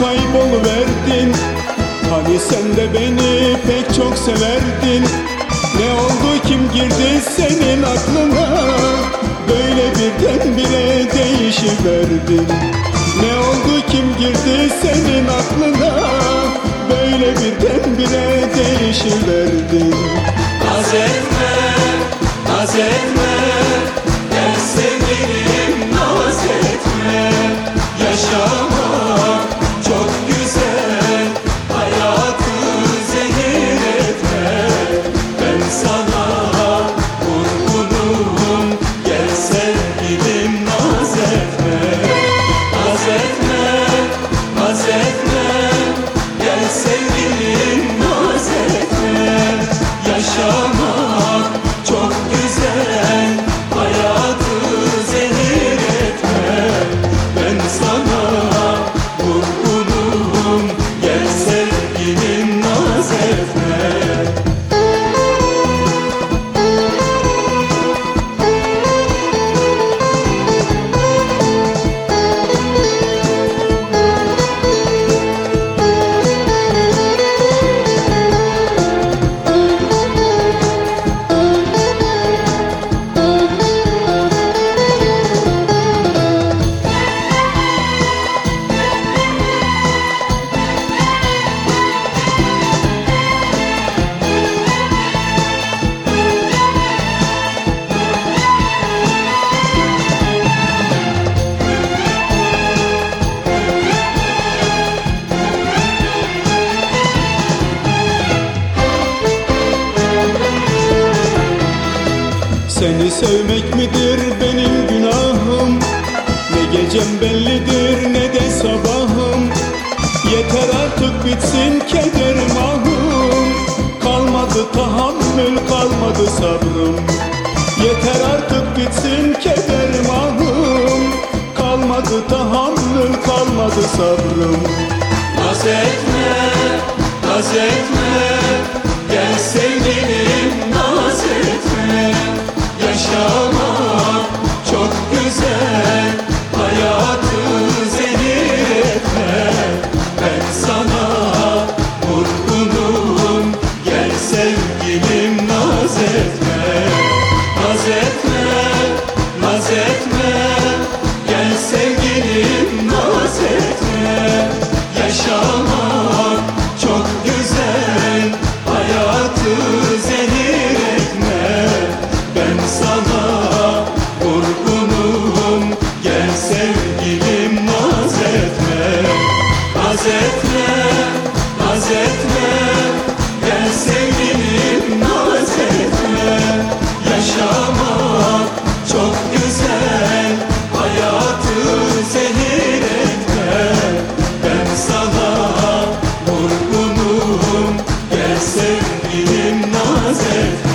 kaybolverdin Hani sen de beni pek çok severdin. Ne oldu kim girdi senin aklına? Böyle birdenbire değişiverdin Ne oldu kim girdi senin aklına? Böyle birdenbire değişiverdin Seni sevmek midir benim günahım? Ne gecem bellidir ne de sabahım. Yeter artık bitsin kederim ahım Kalmadı tahammül kalmadı sabrım. Yeter artık bitsin kederim ahım Kalmadı tahammül kalmadı sabrım. Naz etme, naz etme yaşamak çok güzel. Hayatı zehir etme. Ben sana vurgunum. Gel sevgilim naz etme. Naz Mountains.